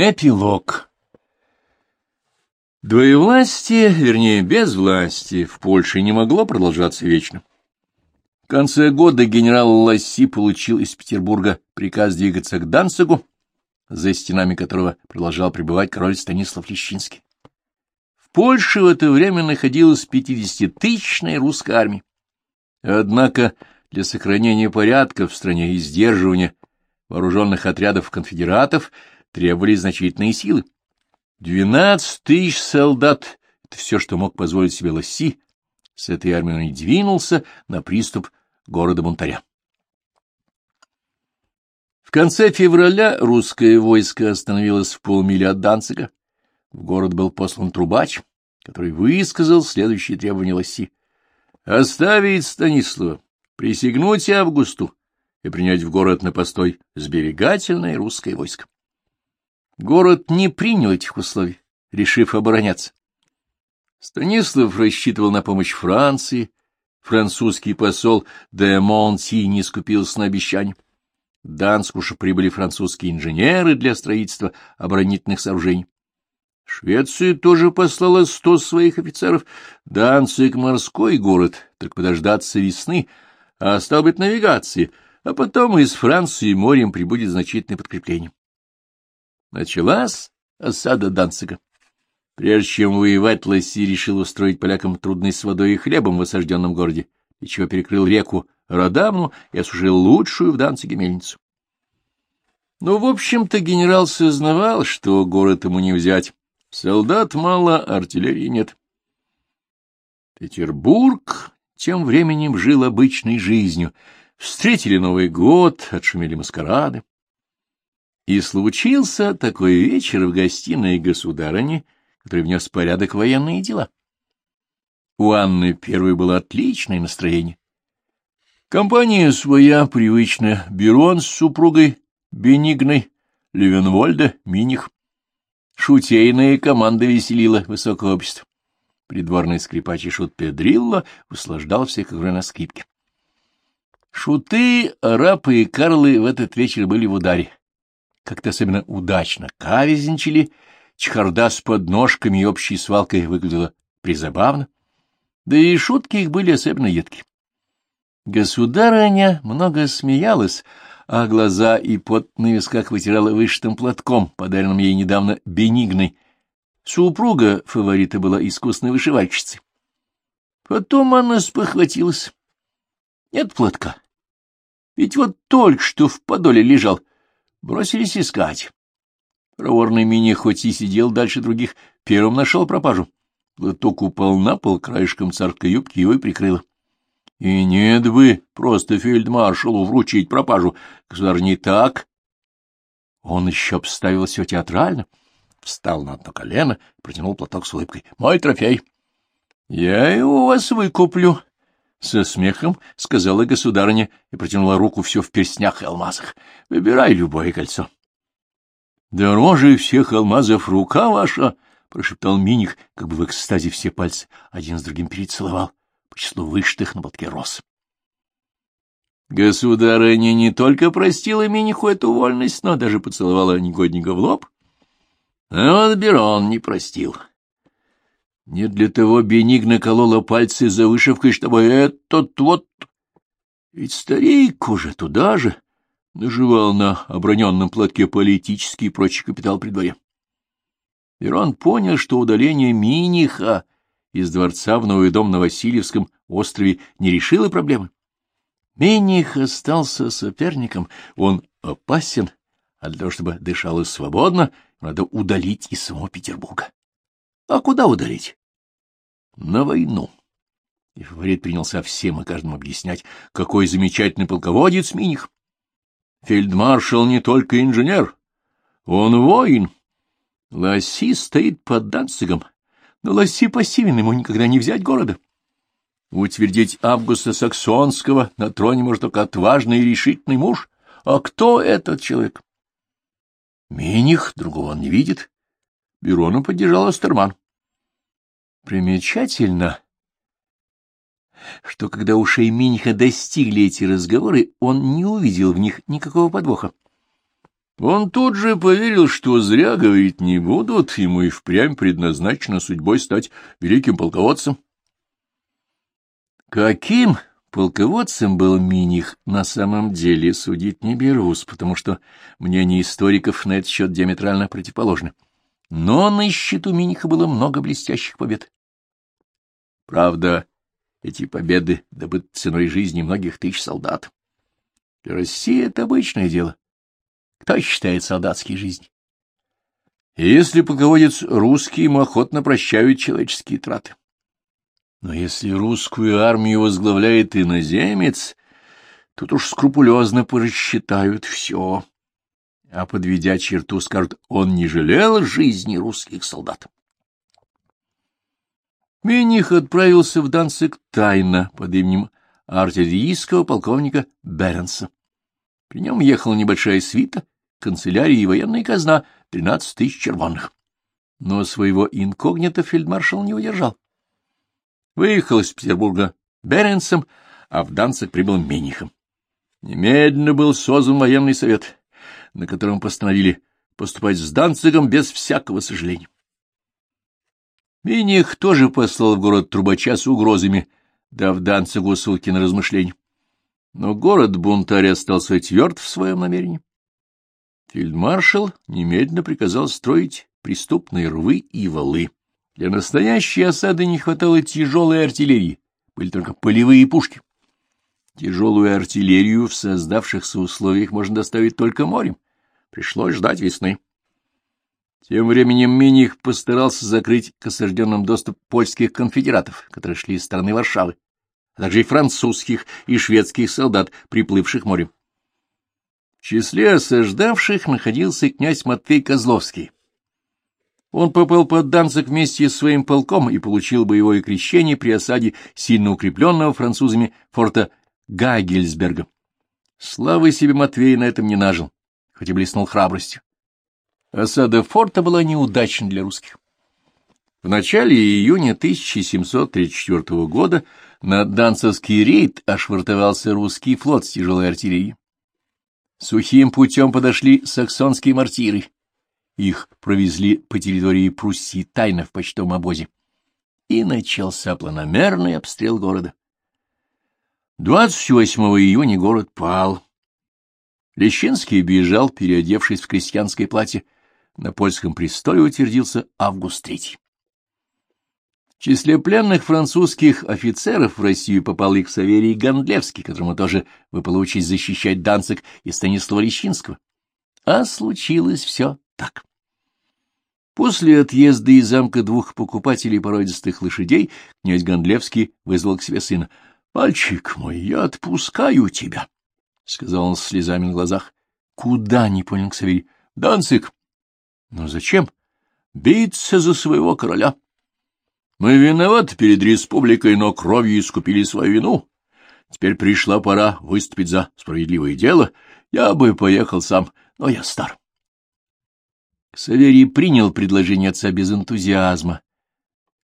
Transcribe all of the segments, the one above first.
Эпилог Двоевластие, вернее, без власти, в Польше не могло продолжаться вечно. В конце года генерал Ласси получил из Петербурга приказ двигаться к Данцигу, за стенами которого продолжал пребывать король Станислав Лещинский. В Польше в это время находилась пятидесятитысячная русская армия. Однако для сохранения порядка в стране и сдерживания вооруженных отрядов конфедератов требовались значительные силы. Двенадцать тысяч солдат — это все, что мог позволить себе Лосси. С этой армией он и двинулся на приступ города Бунтаря. В конце февраля русское войско остановилось в полмили от Данцига. В город был послан трубач, который высказал следующие требования Лосси. «Оставить Станислава, присягнуть Августу и принять в город на постой сберегательное русское войско». Город не принял этих условий, решив обороняться. Станислав рассчитывал на помощь Франции, французский посол де Монти не скупился на обещание. В Данск уж прибыли французские инженеры для строительства оборонительных сооружений. Швеция тоже послала сто своих офицеров. Данцик — морской город, только подождаться весны, а стал быть навигации, а потом из Франции морем прибудет значительное подкрепление. Началась осада Данцига. Прежде чем воевать, Ласси решил устроить полякам трудный с водой и хлебом в осажденном городе, и чего перекрыл реку Радамну и осушил лучшую в Данциге мельницу. Но, в общем-то, генерал сознавал, что город ему не взять. Солдат мало, артиллерии нет. Петербург тем временем жил обычной жизнью. Встретили Новый год, отшумели маскарады. И случился такой вечер в гостиной государыни, который внес порядок военные дела. У Анны первой было отличное настроение. Компания своя, привычная, Берон с супругой, Бенигной, Левенвольда, Миних. Шутейная команда веселила высокое общество. Придворный скрипач и шут Педрилла услаждал всех игрой на скрипке. Шуты, арапы и карлы в этот вечер были в ударе как-то особенно удачно кавизничали, чехарда с подножками и общей свалкой выглядела призабавно, да и шутки их были особенно едкие. Государыня много смеялась, а глаза и пот на висках вытирала вышитым платком, подаренным ей недавно бенигной. Супруга фаворита была искусной вышивальщицей. Потом она спохватилась. Нет платка. Ведь вот только что в подоле лежал, Бросились искать. Проворный Мини хоть и сидел дальше других, первым нашел пропажу. Платок упал на пол, краешком царской юбки его и прикрыло. И нет бы просто фельдмаршалу вручить пропажу. Государь не так. Он еще обставил все театрально, встал на одно колено протянул платок с улыбкой. — Мой трофей. — Я его у вас выкуплю, со смехом сказала государыня и протянула руку все в перстнях и алмазах. — Выбирай любое кольцо. — Дороже всех алмазов рука ваша! — прошептал Миних, как бы в экстазе все пальцы один с другим перецеловал по числу вышитых на платке роз. Государыня не только простила Миниху эту вольность, но даже поцеловала негодника в лоб. А вот Берон не простил. Не для того Бенигна колола пальцы за вышивкой, чтобы этот вот... Ведь старик уже туда же наживал на оброненном платке политический и прочий капитал при дворе. Ирон понял, что удаление Миниха из дворца в новый дом на Васильевском острове не решило проблемы. Миних остался соперником, он опасен, а для того, чтобы дышало свободно, надо удалить из самого Петербурга. А куда удалить? На войну. И фаворит принялся всем и каждому объяснять, какой замечательный полководец Миних. Фельдмаршал не только инженер, он воин. Лосси стоит под Данцигом, но Лосси пассивен, ему никогда не взять города. Утвердить Августа Саксонского на троне может только отважный и решительный муж. А кто этот человек? Миних, другого он не видит. Берону поддержал Астерман. Примечательно, что когда ушей Миниха достигли эти разговоры, он не увидел в них никакого подвоха. Он тут же поверил, что зря говорить не будут, ему и впрямь предназначено судьбой стать великим полководцем. Каким полководцем был Миних, на самом деле судить не берусь, потому что мнения историков на этот счет диаметрально противоположны. Но на счету Миниха было много блестящих побед. Правда, эти победы добыты ценой жизни многих тысяч солдат. Для России это обычное дело. Кто считает солдатские жизни? Если полководец русский, ему охотно прощают человеческие траты. Но если русскую армию возглавляет иноземец, тут уж скрупулезно просчитают все. А подведя черту, скажут, он не жалел жизни русских солдат. Миних отправился в Данцик тайно под именем артиллерийского полковника Беренса. При нем ехала небольшая свита, канцелярия и военная казна, тринадцать тысяч червонных. Но своего инкогнито фельдмаршал не удержал. Выехал из Петербурга Беренсом, а в Данцик прибыл Минихом. Немедленно был создан военный совет, на котором постановили поступать с Данцигом без всякого сожаления. Миних тоже послал в город трубача с угрозами, дав Данцигу ссылки на размышления. Но город-бунтарь остался тверд в своем намерении. Фельдмаршал немедленно приказал строить преступные рвы и валы. Для настоящей осады не хватало тяжелой артиллерии, были только полевые пушки. Тяжелую артиллерию в создавшихся условиях можно доставить только морем. Пришлось ждать весны. Тем временем Миних постарался закрыть к осажденным доступ польских конфедератов, которые шли из стороны Варшавы а также и французских и шведских солдат, приплывших морем. В числе осаждавших находился князь Матвей Козловский. Он попал под Данцик вместе с своим полком и получил боевое крещение при осаде сильно укрепленного французами форта Гагельсберга. Славы себе Матвей на этом не нажил, хоть и блеснул храбростью. Осада форта была неудачной для русских. В начале июня 1734 года на Данцевский рейд ошвартовался русский флот с тяжелой артиллерией. Сухим путем подошли саксонские мортиры. Их провезли по территории Пруссии тайно в почтовом обозе. И начался планомерный обстрел города. 28 июня город пал. Лещинский бежал, переодевшись в крестьянское платье. На польском престоле утвердился Август III. В числе пленных французских офицеров в Россию попал их Саверий Гондлевский, которому тоже выпало учесть защищать Данцик и Станислава Лещинского. А случилось все так. После отъезда из замка двух покупателей породистых лошадей князь Гондлевский вызвал к себе сына. — Мальчик мой, я отпускаю тебя, — сказал он с слезами на глазах. — Куда? — не понял Ксаверий. — Данцик. — Но зачем? — Биться за своего короля. — мы виноваты перед республикой, но кровью искупили свою вину. Теперь пришла пора выступить за справедливое дело. Я бы поехал сам, но я стар. Саверий принял предложение отца без энтузиазма.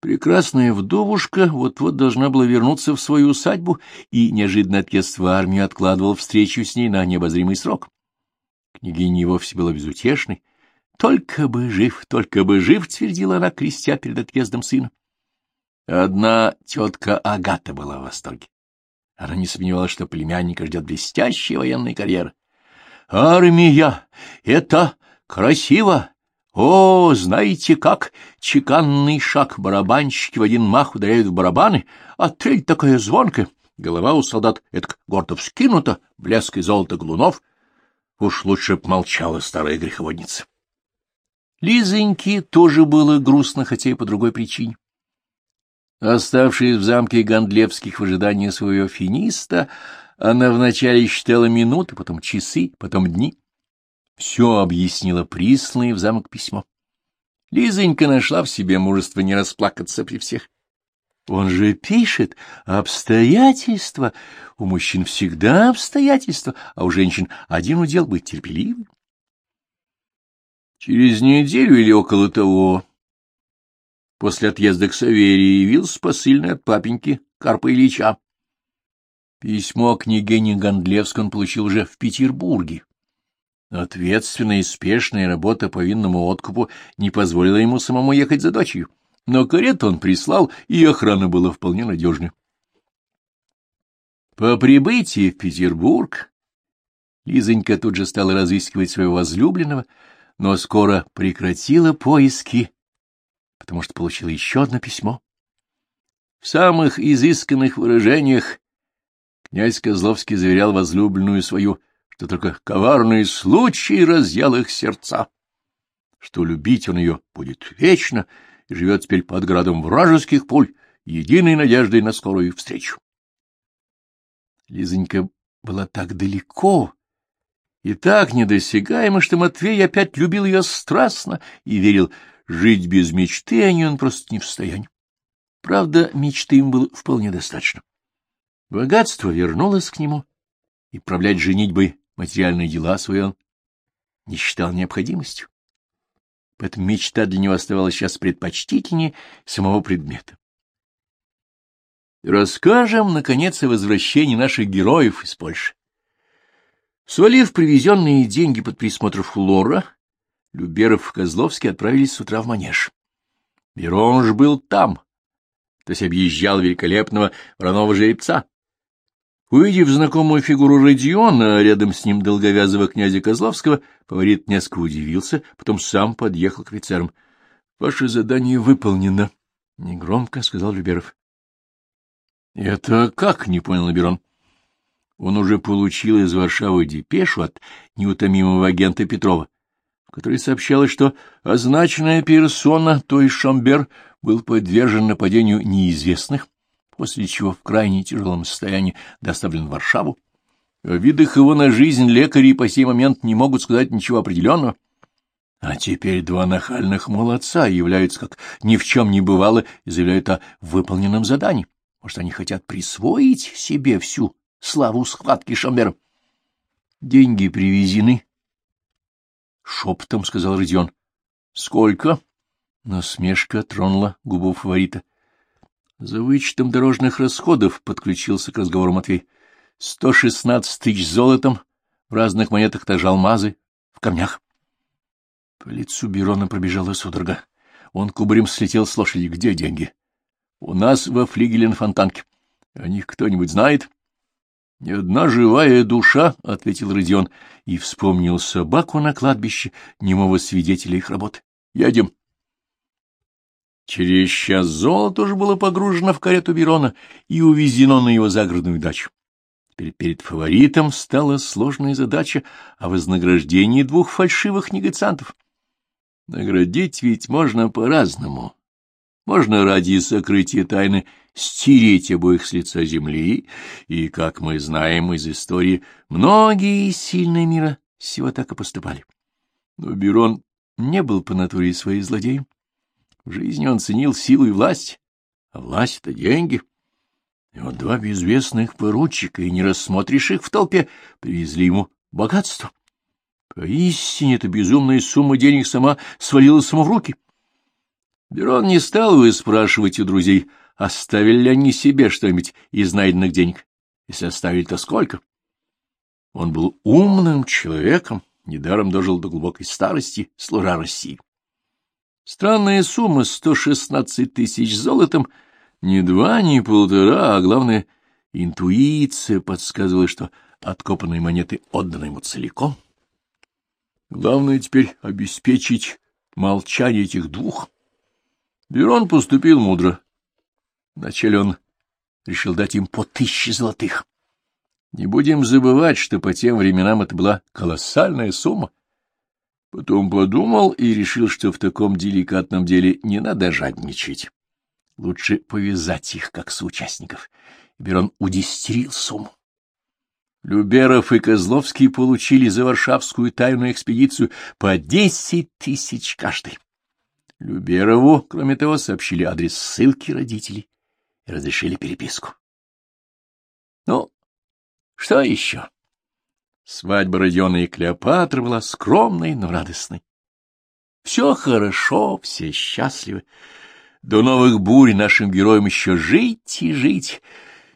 Прекрасная вдовушка вот-вот должна была вернуться в свою усадьбу, и неожиданно отъезд в армию откладывал встречу с ней на необозримый срок. Княгиня вовсе была безутешной. «Только бы жив, только бы жив!» — твердила она, крестя перед отъездом сына. Одна тетка Агата была в восторге. Она не сомневалась, что племянника ждет блестящая военная карьера. «Армия! Это красиво! О, знаете как? Чеканный шаг, барабанщики в один мах ударяют в барабаны, а трель такая звонкая, голова у солдат это гордо вскинута, блеск и золото глунов. Уж лучше б молчала старая греховодница. Лизоньке тоже было грустно, хотя и по другой причине. Оставшись в замке Гондлевских в ожидании своего финиста, она вначале считала минуты, потом часы, потом дни. Все объяснила присланное в замок письмо. Лизонька нашла в себе мужество не расплакаться при всех. Он же пишет обстоятельства. У мужчин всегда обстоятельства, а у женщин один удел быть терпеливым. Через неделю или около того После отъезда к Саверии явился посыльный от папеньки Карпа Ильича. Письмо княгине Гондлевской он получил уже в Петербурге. Ответственная и спешная работа по винному откупу не позволила ему самому ехать за дочерью, но карету он прислал, и охрана была вполне надежной. По прибытии в Петербург Лизонька тут же стала разыскивать своего возлюбленного, но скоро прекратила поиски, потому что получила еще одно письмо. В самых изысканных выражениях князь Козловский заверял возлюбленную свою — что только коварный случай разъял их сердца, что любить он ее будет вечно и живет теперь под градом вражеских пуль, единой надеждой на скорую встречу. Лизонька была так далеко и так недосягаема, что Матвей опять любил ее страстно и верил, жить без мечты о ней он просто не в состоянии. Правда, мечты им было вполне достаточно. Богатство вернулось к нему, и правлять женитьбой материальные дела свои он не считал необходимостью. Поэтому мечта для него оставалась сейчас предпочтительнее самого предмета. Расскажем, наконец, о возвращении наших героев из Польши. Свалив привезенные деньги под присмотр Флора, Люберов и Козловский отправились с утра в манеж. Беронж был там, то есть объезжал великолепного вороного жеребца. Увидев знакомую фигуру Родиона, а рядом с ним долговязого князя Козловского, фаворит несколько удивился, потом сам подъехал к офицерам. — Ваше задание выполнено, — негромко сказал Люберов. — Это как? — не понял Наберон. Он уже получил из Варшавы депешу от неутомимого агента Петрова, в которой сообщалось, что означенная персона, то есть Шамбер, был подвержен нападению неизвестных, после чего в крайне тяжелом состоянии доставлен в Варшаву. О видах его на жизнь лекари по сей момент не могут сказать ничего определенного. А теперь два нахальных молодца являются, как ни в чем не бывало, и заявляют о выполненном задании. Может, они хотят присвоить себе всю славу схватки Шамбера? — Деньги привезены, — шепотом сказал Родион. — Сколько? Насмешка тронула губу фаворита. За вычетом дорожных расходов подключился к разговору Матвей. Сто шестнадцать тысяч золотом, в разных монетах также алмазы, в камнях. По лицу Берона пробежала судорога. Он кубарем слетел с лошади. Где деньги? У нас во флигеле на фонтанке. О них кто-нибудь знает? — Ни одна живая душа, — ответил Родион и вспомнил собаку на кладбище, немого свидетеля их работы. — Едем. Через час золото уже было погружено в карету Берона и увезено на его загородную дачу. Теперь перед фаворитом стала сложная задача о вознаграждении двух фальшивых негациантов. Наградить ведь можно по-разному. Можно ради сокрытия тайны стереть обоих с лица земли, и, как мы знаем из истории, многие сильные мира всего так и поступали. Но Берон не был по натуре своей злодеем. В жизни он ценил силу и власть, а власть — это деньги. И вот два безвестных поручика, и не рассмотришь их в толпе, привезли ему богатство. Поистине эта безумная сумма денег сама свалилась ему в руки. Берон не стал его спрашивать у друзей, оставили ли они себе что-нибудь из найденных денег. Если оставили, то сколько? Он был умным человеком, недаром дожил до глубокой старости, служа России. Странная сумма — сто шестнадцать тысяч золотом, не два, не полтора, а главное, интуиция подсказывала, что откопанные монеты отданы ему целиком. Главное теперь обеспечить молчание этих двух. Берон поступил мудро. Вначале он решил дать им по тысяче золотых. Не будем забывать, что по тем временам это была колоссальная сумма. Потом подумал и решил, что в таком деликатном деле не надо жадничать. Лучше повязать их, как соучастников. Берон удестерил сумму. Люберов и Козловский получили за Варшавскую тайную экспедицию по десять тысяч каждый. Люберову, кроме того, сообщили адрес ссылки родителей и разрешили переписку. Ну, что еще? Свадьба Родиона и Клеопатры была скромной, но радостной. Все хорошо, все счастливы. До новых бурь нашим героям еще жить и жить.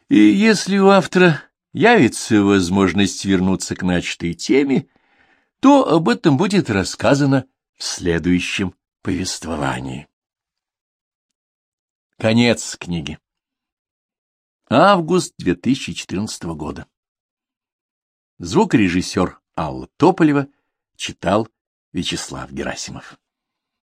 И если у автора явится возможность вернуться к начатой теме, то об этом будет рассказано в следующем повествовании. Конец книги. Август 2014 года. Звукорежиссер Алла Тополева читал Вячеслав Герасимов.